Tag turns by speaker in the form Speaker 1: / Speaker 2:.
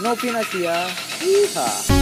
Speaker 1: No peanuts here. Yeehaw.